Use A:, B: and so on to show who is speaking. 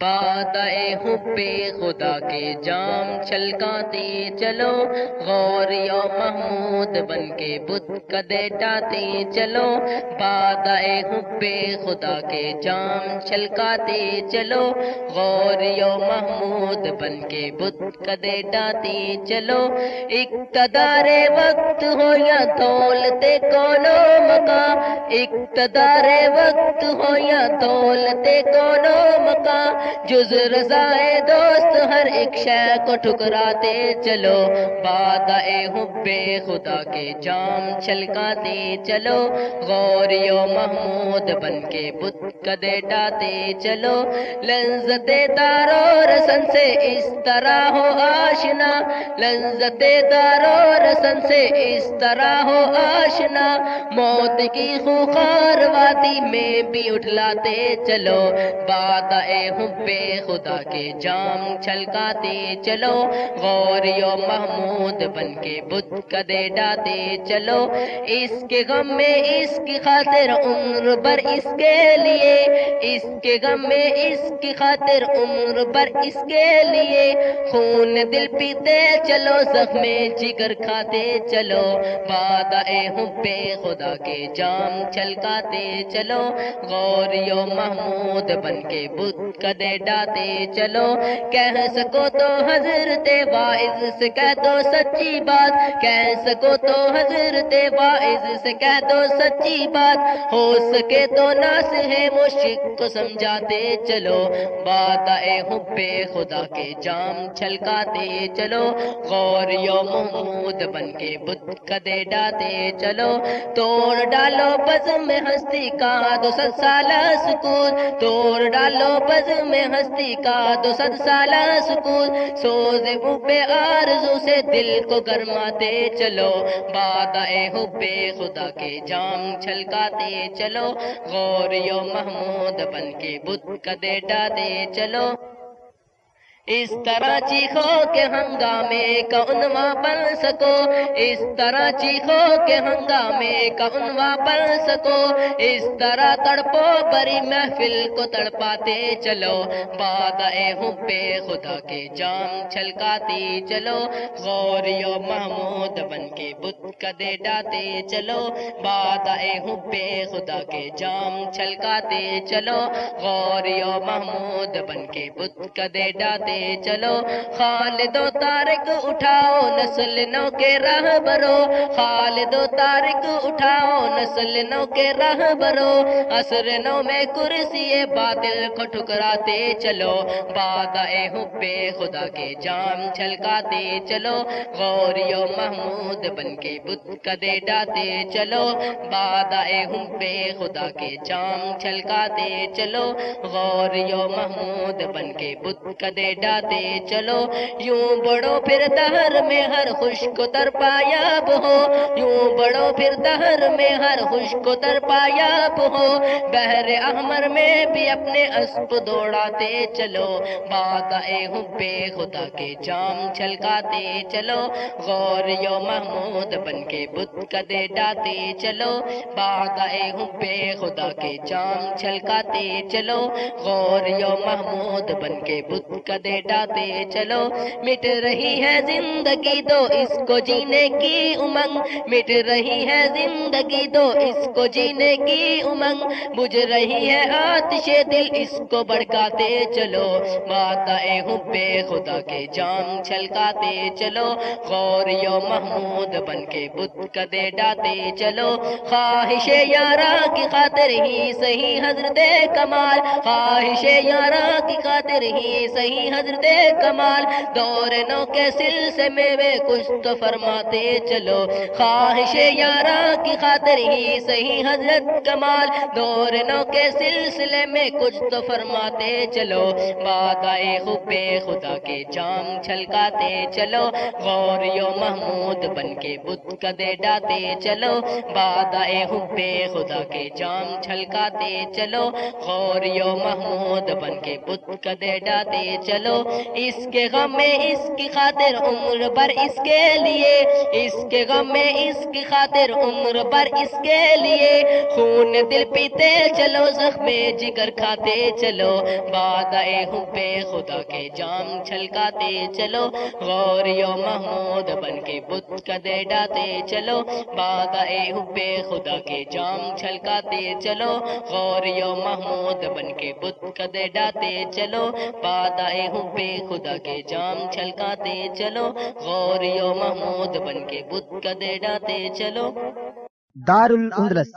A: بادائے حب خدا کے جام چھلکاتے چلو، غور یا محمود بن کے بت کدے ڈاتے چلو۔ بادائے حب خدا کے جام چھلکاتے چلو، غور یا محمود بن کے بت کدے چلو۔ اقتدار وقت ہو یا دولتے کونو مکا؟ اقتدار وقت ہو یا دولتے کونو مکا؟ جز رضائے دوست، ہر ایک شے کو ٹھکراتے چلو۔ بادائے حب خدا کے جام چھلکاتے چلو۔ غوری و محمود بن کے بت کدے ڈاتے چلو۔ لذت دارو رسن سے اس طرح ہو آشنا۔ لذت دارو رسن سے اس طرح ہو آشنا۔ موت کی خوخار وادی میں بھی اٹھلاتے چلو۔ بادائے حب بے خدا کے جام چھلکاتے چلو غوری و محمود بن کے بت کدے ڈاتے چلو۔ اس کے غم میں، اس کی خاطر عمر بر اس کے لیے۔ اس کے غم میں، اس کی خاطر عمر بر اس کے لیے۔ خون دل پیتے چلو زخم جگر کھاتے چلو۔ باد بے خدا کے جام چھلکاتے چلو۔ غوری و محمود بن کے بت کدے ڈاتے چلو، کہہ سکو تو حضرت واعظ سے کہہ دو سچی بات، کہہ سکو تو حضرت واعظ سے کہہ دو سچی بات، ہو سکے تو ناس ہے مشک کو سمجھاتے چلو، بات اے حب خدا کے جام چھلکاتے چلو غوری و محمود بن کے بت کدے ڈاتے چلو، توڑ ڈالو بز میں ہستی کا دو ست سالہ سکون، توڑ ڈالو بز میں ہستی کا دو صد سالہ سکون سوز حب آرزو سے دل کو گرماتے چلو، بادائے حب خدا کے جام چھلکاتے چلو غوری و محمود بن کے بت کدے ڈاتے چلو۔ اس طرح چیخو کے ہنگامے کا عنوا بن سکو۔ اس طرح چیخو کے ہنگامے کا عنوا بن سکو۔ اس طرح تڑپو، بری محفل کو تڑپاتے چلو۔ بادائے حب خدا کے جام چھلکاتے چلو۔ غوری و محمود بن کے بت کدے ڈاتے چلو۔ بادائے حب خدا کے جام چھلکاتے چلو۔ غوری و محمود بن کے بت کدے ڈاتے چلو، خالد و تارک اٹھاؤ نسل نو کے راہ برو۔ خالد و تارک اٹھاؤ نسل نو کے راہ برو۔ اثر نو میں کرسی باطل کو ٹھکراتے چلو۔ بادائے حب خدا کے جام چھلکاتے چلو۔ غوری و محمود بن کے بت کدے ڈاتے چلو۔ بادائے حب خدا کے جام چھلکاتے چلو۔ غوری و محمود بن کے بت کدے ڈاتے۔ چلو، یوں بڑو پھر دہر میں ہر خوش کو تر پایاب ہو۔ یوں بڑو پھر دہر میں ہر خوش کو تر پایاب ہو۔ بحر احمر میں بھی اپنے اسپ دوڑاتے۔ چلو بادائے حب خدا کے جام چھلکاتے۔ چلو غوری و محمود بن کے بت کدے ڈاتے۔ چلو بادائے حب خدا کے جام چھلکاتے۔ چلو غوری و محمود بن کے بت کدے ڈاتے چلو، مٹ رہی ہے زندگی دو اس کو جینے کی امنگ۔ مٹ رہی ہے زندگی دو اس کو جینے کی امنگ۔ بجھ رہی ہے آتش دل، اس کو بڑکاتے چلو۔ ماتائے حب خدا کے جام چھلکاتے چلو۔ غوری و محمود بن کے بت کدے ڈاتے چلو۔ خواہش یارا کی خاطر ہی صحیح حضرت کمال۔ خواہش یارا کی خاطر ہی صحیح حضرت کمال دور نو کے سلسلے میں کچھ تو فرماتے چلو۔ خواہش یارا کی خاطر ہی صحیح۔ حضرت کمال دور نو کے سلسلے میں کچھ تو فرماتے چلو۔ بادائے حب خدا کے جام چھلکاتے چلو۔ غوری و محمود بن کے بت کدے ڈاتے چلو۔ بادائے حب خدا کے جام چھلکاتے چلو۔ غوری و محمود بن کے بت کدے ڈاتے چلو۔ اس کے غم میں اس کی خاطر عمر پر اس کے لیے۔ اس کے غم میں اس کی خاطر عمر پر اس کے لیے۔ خون دل پیتے چلو زخم جگر کھاتے چلو۔ باد آئے ہوں پہ خدا کے جام چھلکاتے چلو۔ غور یو محمود بن کے بت کدے ڈاتے چلو۔ باد آئے ہوں پہ خدا کے جام چھلکاتے چلو۔ غور یو محمود بن کے بت کدے ڈاتے چلو۔ باد آئے ہوں پہ خدا کے جام چھلکاتے چلو۔ غور یو محمود بن کے بت کدے ڈاتے چلو۔
B: دار الاندلس